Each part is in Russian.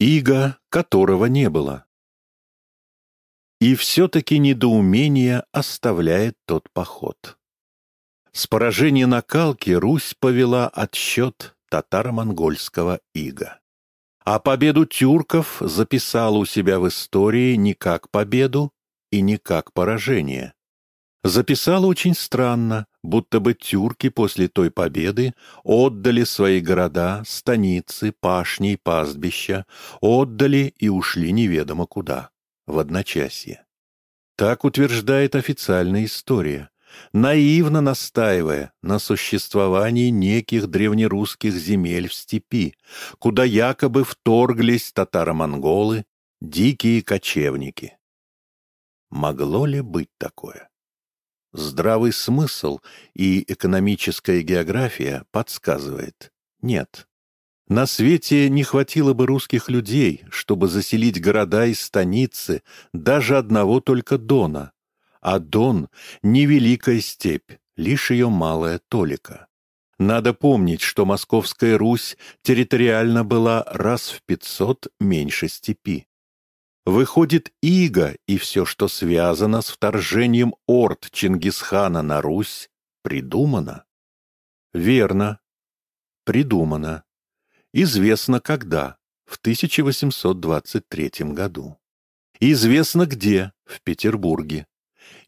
Иго, которого не было. И все-таки недоумение оставляет тот поход. С поражения на Калке Русь повела отсчет татаро-монгольского ига. А победу тюрков записала у себя в истории не как победу и не как поражение. Записала очень странно, будто бы тюрки после той победы отдали свои города, станицы, пашни и пастбища, отдали и ушли неведомо куда, в одночасье. Так утверждает официальная история, наивно настаивая на существовании неких древнерусских земель в степи, куда якобы вторглись татаро-монголы, дикие кочевники. Могло ли быть такое? Здравый смысл и экономическая география подсказывает – нет. На свете не хватило бы русских людей, чтобы заселить города и станицы даже одного только Дона, а Дон — не великая степь, лишь ее малая толика. Надо помнить, что Московская Русь территориально была раз в пятьсот меньше степи. Выходит, иго и все, что связано с вторжением орд Чингисхана на Русь, придумано? Верно, придумано. Известно когда, в 1823 году. Известно где, в Петербурге.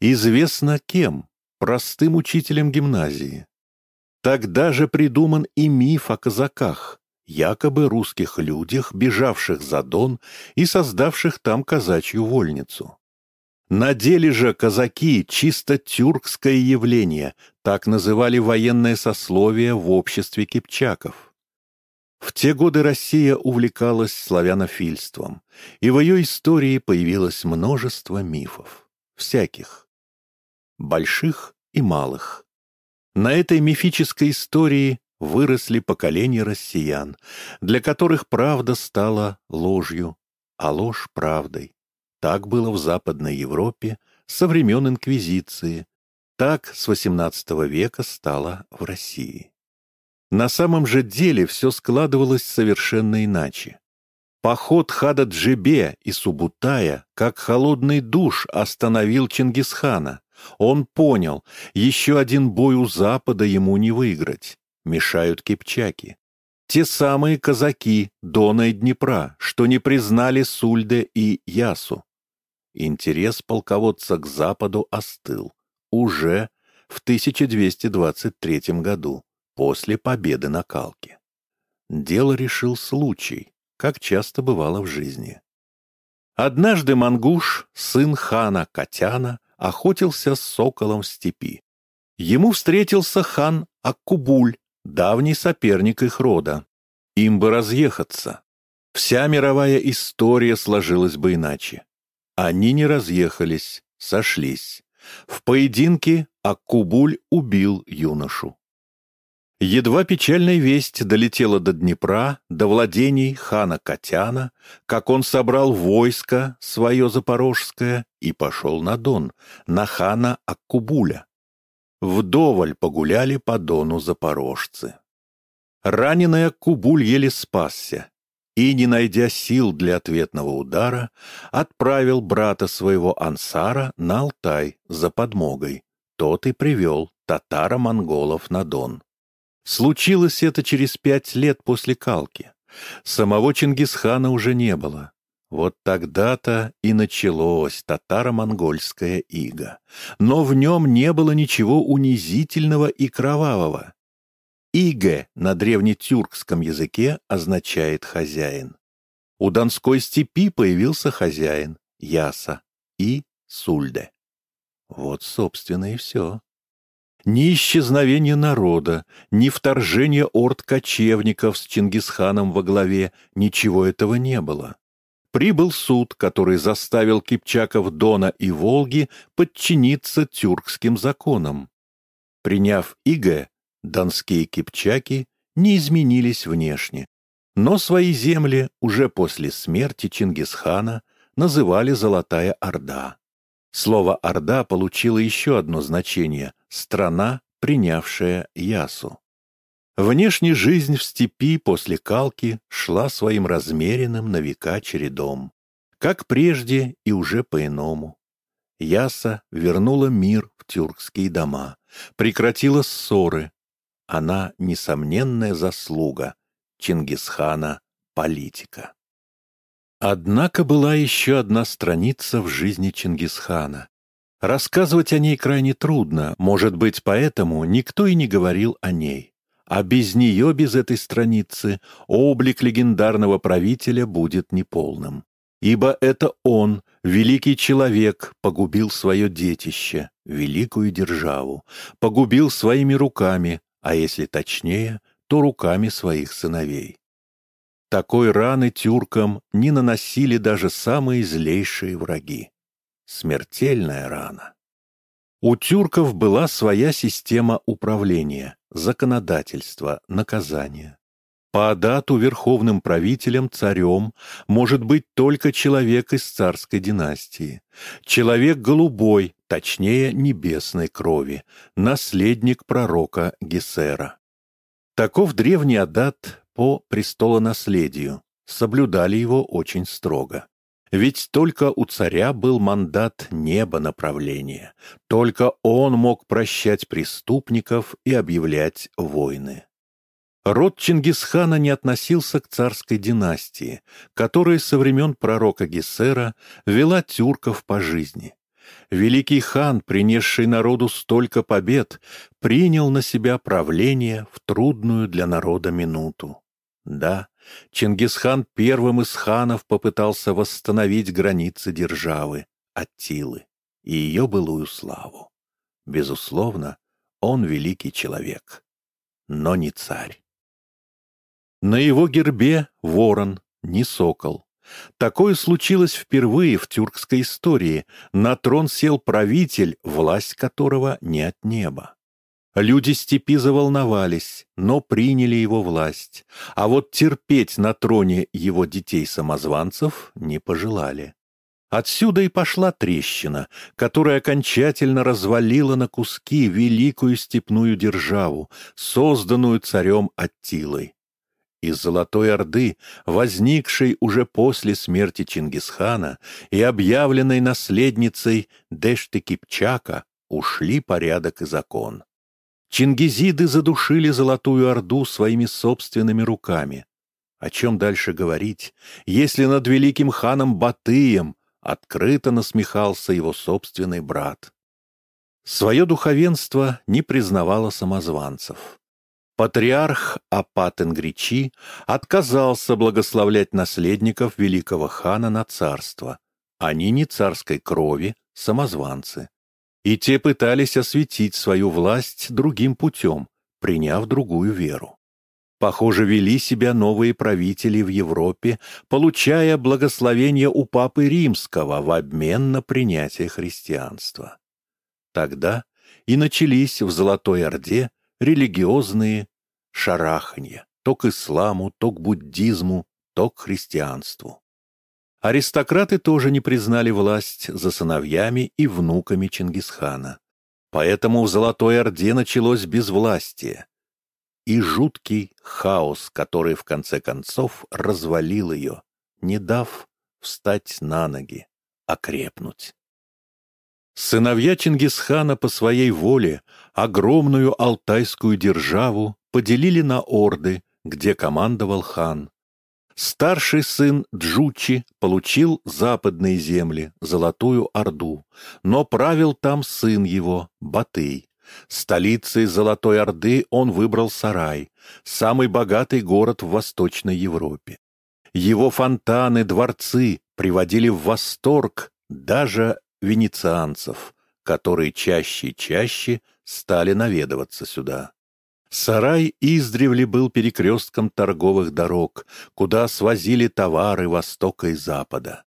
Известно кем, простым учителем гимназии. Тогда же придуман и миф о казаках, якобы русских людях, бежавших за Дон и создавших там казачью вольницу. На деле же казаки — чисто тюркское явление, так называли военное сословие в обществе кипчаков. В те годы Россия увлекалась славянофильством, и в ее истории появилось множество мифов, всяких больших и малых. На этой мифической истории выросли поколения россиян, для которых правда стала ложью, а ложь — правдой. Так было в Западной Европе со времен Инквизиции, так с XVIII века стало в России. На самом же деле все складывалось совершенно иначе. Поход Хада Джебе и Субутая, как холодный душ, остановил Чингисхана, он понял, еще один бой у Запада ему не выиграть. Мешают кипчаки. Те самые казаки Дона и Днепра, что не признали Сульде и Ясу. Интерес полководца к Западу остыл. Уже в 1223 году, после победы на Калке. Дело решил случай, как часто бывало в жизни. Однажды Мангуш, сын хана Катяна, охотился с соколом в степи. Ему встретился хан Аккубуль, давний соперник их рода. Им бы разъехаться. Вся мировая история сложилась бы иначе. Они не разъехались, сошлись. В поединке Аккубуль убил юношу. Едва печальная весть долетела до Днепра, до владений хана Катяна, как он собрал войско свое запорожское и пошел на Дон, на хана Аккубуля. Вдоволь погуляли по Дону запорожцы. Раненый Аккубуль еле спасся и, не найдя сил для ответного удара, отправил брата своего Ансара на Алтай за подмогой. Тот и привел татаро-монголов на Дон. Случилось это через пять лет после Калки. Самого Чингисхана уже не было. Вот тогда-то и началось татаро-монгольское иго. Но в нем не было ничего унизительного и кровавого. Иге на древнетюркском языке означает «хозяин». У Донской степи появился хозяин, Яса и Сульде. Вот, собственно, и все. Ни исчезновение народа, ни вторжение орд кочевников с Чингисханом во главе, ничего этого не было. Прибыл суд, который заставил кипчаков Дона и Волги подчиниться тюркским законам. Приняв иго, донские кипчаки не изменились внешне, но свои земли уже после смерти Чингисхана называли «Золотая Орда». Слово «Орда» получило еще одно значение – страна, принявшая Ясу. Внешне жизнь в степи после калки шла своим размеренным на века чередом. Как прежде и уже по-иному. Яса вернула мир в тюркские дома, прекратила ссоры. Она несомненная заслуга Чингисхана политика. Однако была еще одна страница в жизни Чингисхана. Рассказывать о ней крайне трудно, может быть, поэтому никто и не говорил о ней. А без нее, без этой страницы, облик легендарного правителя будет неполным. Ибо это он, великий человек, погубил свое детище, великую державу, погубил своими руками, а если точнее, то руками своих сыновей. Такой раны тюркам не наносили даже самые злейшие враги. Смертельная рана. У тюрков была своя система управления, законодательства, наказания. По адату верховным правителем, царем, может быть только человек из царской династии. Человек голубой, точнее небесной крови, наследник пророка Гесера. Таков древний адат по престолонаследию, соблюдали его очень строго. Ведь только у царя был мандат неба направления, только он мог прощать преступников и объявлять войны. Род Чингисхана не относился к царской династии, которая со времен пророка Гессера вела тюрков по жизни. Великий хан, принесший народу столько побед, принял на себя правление в трудную для народа минуту. Да, Чингисхан первым из ханов попытался восстановить границы державы, Аттилы, и ее былую славу. Безусловно, он великий человек, но не царь. На его гербе ворон, не сокол. Такое случилось впервые в тюркской истории. На трон сел правитель, власть которого не от неба. Люди степи заволновались, но приняли его власть, а вот терпеть на троне его детей-самозванцев не пожелали. Отсюда и пошла трещина, которая окончательно развалила на куски великую степную державу, созданную царем Аттилой. Из Золотой Орды, возникшей уже после смерти Чингисхана и объявленной наследницей Дэшты Кипчака, ушли порядок и закон. Чингизиды задушили Золотую Орду своими собственными руками. О чем дальше говорить, если над великим ханом Батыем открыто насмехался его собственный брат? Свое духовенство не признавало самозванцев. Патриарх Апатенгричи отказался благословлять наследников великого хана на царство. Они не царской крови, самозванцы и те пытались осветить свою власть другим путем, приняв другую веру. Похоже, вели себя новые правители в Европе, получая благословение у Папы Римского в обмен на принятие христианства. Тогда и начались в Золотой Орде религиозные шараханья, то к исламу, то к буддизму, то к христианству. Аристократы тоже не признали власть за сыновьями и внуками Чингисхана. Поэтому в Золотой Орде началось безвластие и жуткий хаос, который в конце концов развалил ее, не дав встать на ноги, окрепнуть. Сыновья Чингисхана по своей воле огромную алтайскую державу поделили на орды, где командовал хан, Старший сын Джучи получил западные земли, Золотую Орду, но правил там сын его, Батый. Столицей Золотой Орды он выбрал Сарай, самый богатый город в Восточной Европе. Его фонтаны, дворцы приводили в восторг даже венецианцев, которые чаще и чаще стали наведываться сюда. Сарай издревле был перекрестком торговых дорог, куда свозили товары востока и запада.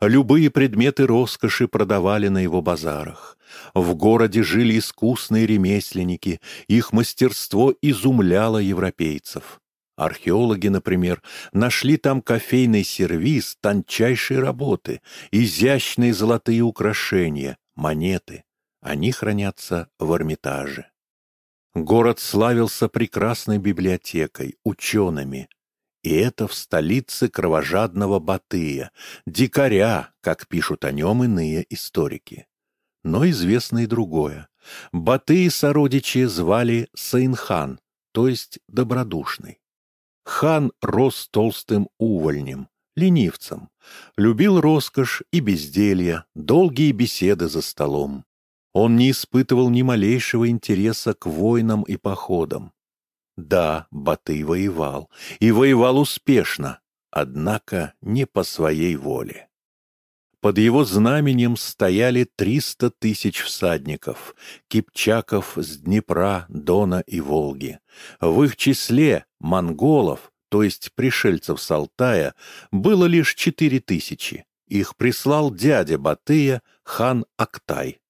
Любые предметы роскоши продавали на его базарах. В городе жили искусные ремесленники, их мастерство изумляло европейцев. Археологи, например, нашли там кофейный сервиз тончайшей работы, изящные золотые украшения, монеты. Они хранятся в Эрмитаже. Город славился прекрасной библиотекой, учеными. И это в столице кровожадного Батыя, дикаря, как пишут о нем иные историки. Но известно и другое. Батыя сородичи звали Саинхан, то есть добродушный. Хан рос толстым увольнем, ленивцем, любил роскошь и безделье, долгие беседы за столом. Он не испытывал ни малейшего интереса к войнам и походам. Да, Батый воевал, и воевал успешно, однако не по своей воле. Под его знаменем стояли триста тысяч всадников, кипчаков с Днепра, Дона и Волги. В их числе монголов, то есть пришельцев с Алтая, было лишь четыре тысячи. Их прислал дядя Батыя, хан Актай.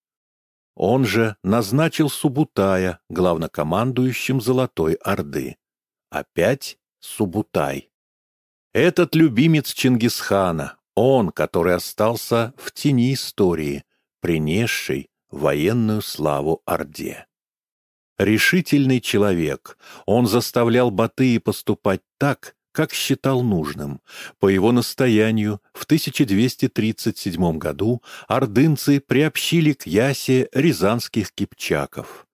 Он же назначил Субутая главнокомандующим Золотой Орды. Опять Субутай. Этот любимец Чингисхана, он, который остался в тени истории, принесший военную славу Орде. Решительный человек, он заставлял Батыя поступать так, как считал нужным. По его настоянию в 1237 году ордынцы приобщили к Ясе рязанских кипчаков.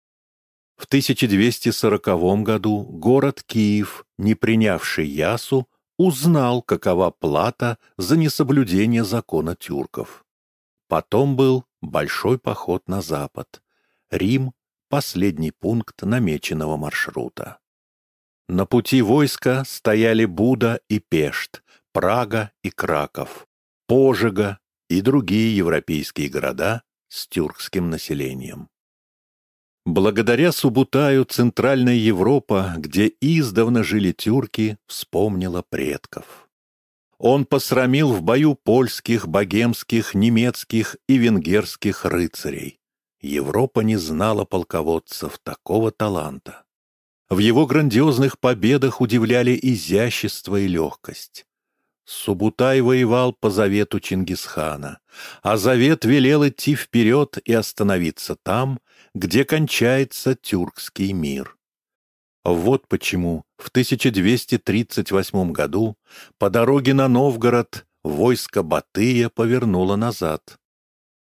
В 1240 году город Киев, не принявший Ясу, узнал, какова плата за несоблюдение закона тюрков. Потом был большой поход на запад. Рим — последний пункт намеченного маршрута. На пути войска стояли Буда и Пешт, Прага и Краков, Пожига и другие европейские города с тюркским населением. Благодаря Субутаю Центральная Европа, где издавна жили тюрки, вспомнила предков. Он посрамил в бою польских, богемских, немецких и венгерских рыцарей. Европа не знала полководцев такого таланта. В его грандиозных победах удивляли изящество и легкость. Субутай воевал по завету Чингисхана, а завет велел идти вперед и остановиться там, где кончается тюркский мир. Вот почему в 1238 году по дороге на Новгород войско Батыя повернуло назад.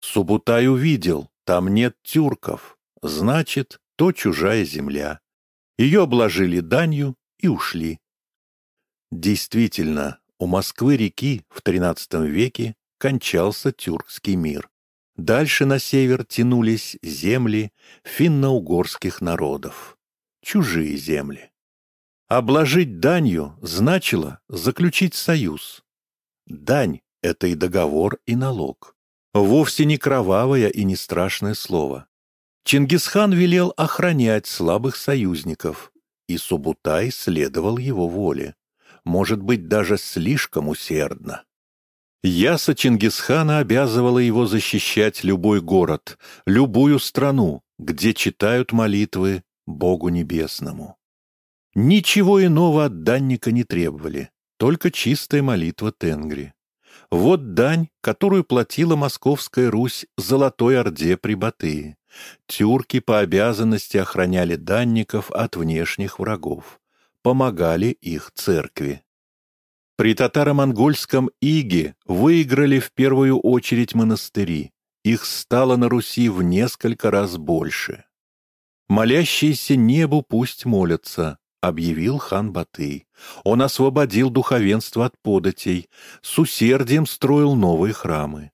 Субутай увидел, там нет тюрков, значит, то чужая земля. Ее обложили данью и ушли. Действительно, у Москвы-реки в XIII веке кончался тюркский мир. Дальше на север тянулись земли финно-угорских народов. Чужие земли. Обложить данью значило заключить союз. Дань — это и договор, и налог. Вовсе не кровавое и не страшное слово. Чингисхан велел охранять слабых союзников, и Субутай следовал его воле, может быть, даже слишком усердно. Яса Чингисхана обязывала его защищать любой город, любую страну, где читают молитвы Богу Небесному. Ничего иного от данника не требовали, только чистая молитва Тенгри. Вот дань, которую платила Московская Русь Золотой Орде при Батые. Тюрки по обязанности охраняли данников от внешних врагов, помогали их церкви. При татаро-монгольском иге выиграли в первую очередь монастыри. Их стало на Руси в несколько раз больше. «Молящиеся небу пусть молятся», — объявил хан Батый. Он освободил духовенство от податей, с усердием строил новые храмы.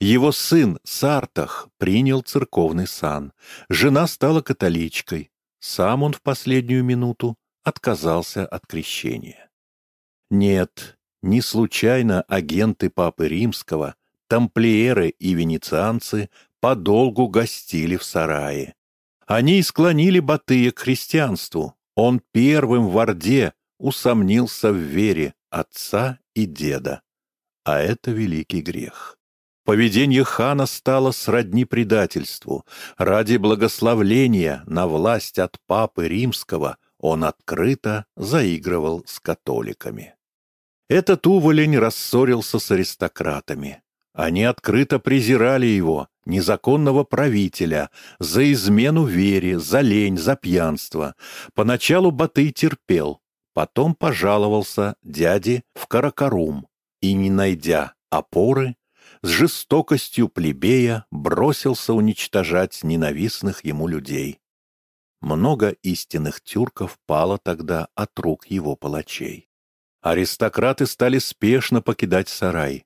Его сын Сартах принял церковный сан. Жена стала католичкой. Сам он в последнюю минуту отказался от крещения. Нет, не случайно агенты Папы Римского, тамплиеры и венецианцы подолгу гостили в сарае. Они склонили Батыя к христианству. Он первым в Орде усомнился в вере отца и деда. А это великий грех. Поведение хана стало сродни предательству. Ради благословления на власть от папы римского он открыто заигрывал с католиками. Этот уволень рассорился с аристократами. Они открыто презирали его, незаконного правителя, за измену вере, за лень, за пьянство. Поначалу Батый терпел, потом пожаловался дяде в Каракарум и, не найдя опоры, с жестокостью плебея бросился уничтожать ненавистных ему людей. Много истинных тюрков пало тогда от рук его палачей. Аристократы стали спешно покидать сарай.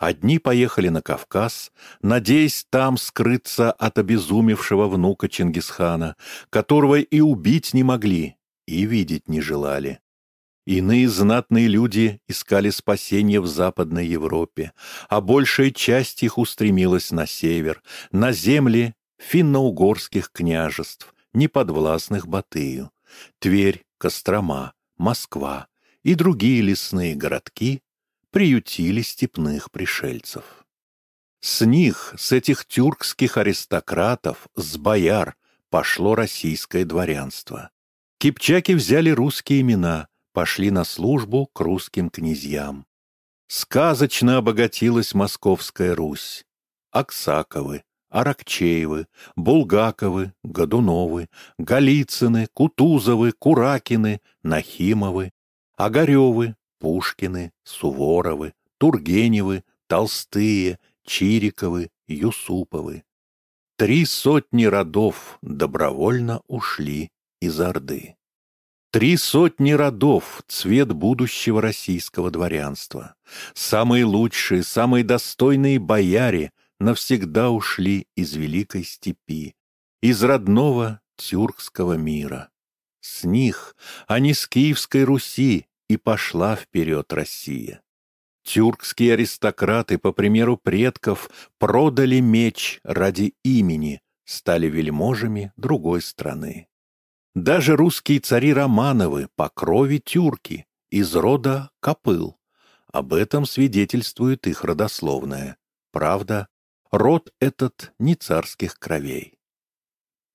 Одни поехали на Кавказ, надеясь там скрыться от обезумевшего внука Чингисхана, которого и убить не могли, и видеть не желали. Иные знатные люди искали спасения в Западной Европе, а большая часть их устремилась на север, на земли финно-угорских княжеств, неподвластных Батыю, Тверь, Кострома, Москва и другие лесные городки, приютили степных пришельцев. С них, с этих тюркских аристократов, с бояр, пошло российское дворянство. Кипчаки взяли русские имена, пошли на службу к русским князьям. Сказочно обогатилась Московская Русь. Аксаковы, Аракчеевы, Булгаковы, Годуновы, Голицыны, Кутузовы, Куракины, Нахимовы, Огаревы, Пушкины, Суворовы, Тургеневы, Толстые, Чириковы, Юсуповы. Три сотни родов добровольно ушли из Орды. Три сотни родов — цвет будущего российского дворянства. Самые лучшие, самые достойные бояре навсегда ушли из Великой Степи, из родного тюркского мира. С них, а не с Киевской Руси, и пошла вперед Россия. Тюркские аристократы, по примеру предков, продали меч ради имени, стали вельможами другой страны. Даже русские цари Романовы по крови тюрки, из рода Копыл. Об этом свидетельствует их родословная. Правда, род этот не царских кровей.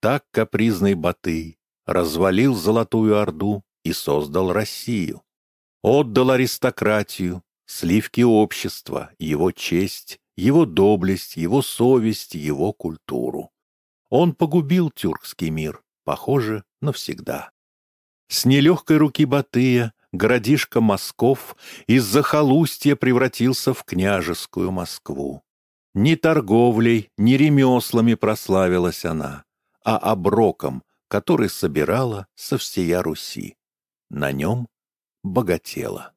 Так капризный Батый развалил Золотую Орду и создал Россию отдал аристократию, сливки общества, его честь, его доблесть, его совесть, его культуру. Он погубил тюркский мир, похоже, навсегда. С нелегкой руки Батыя городишко Москов из захолустья превратился в княжескую Москву. Ни торговлей, ни ремеслами прославилась она, а оброком, который собирала со всея Руси. На нем богатела.